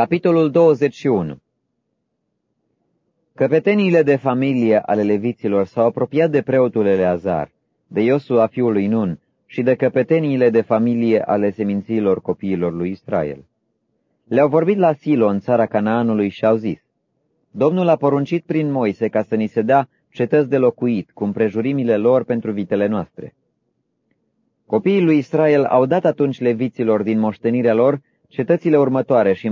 Capitolul 21 Căpeteniile de familie ale leviților s-au apropiat de preotul Eleazar, de Iosua fiului Nun și de căpeteniile de familie ale seminților copiilor lui Israel. Le-au vorbit la Silo, în țara Canaanului, și au zis, Domnul a poruncit prin Moise ca să ni se dea cetăți de locuit, cu împrejurimile lor pentru vitele noastre. Copiii lui Israel au dat atunci leviților din moștenirea lor cetățile următoare și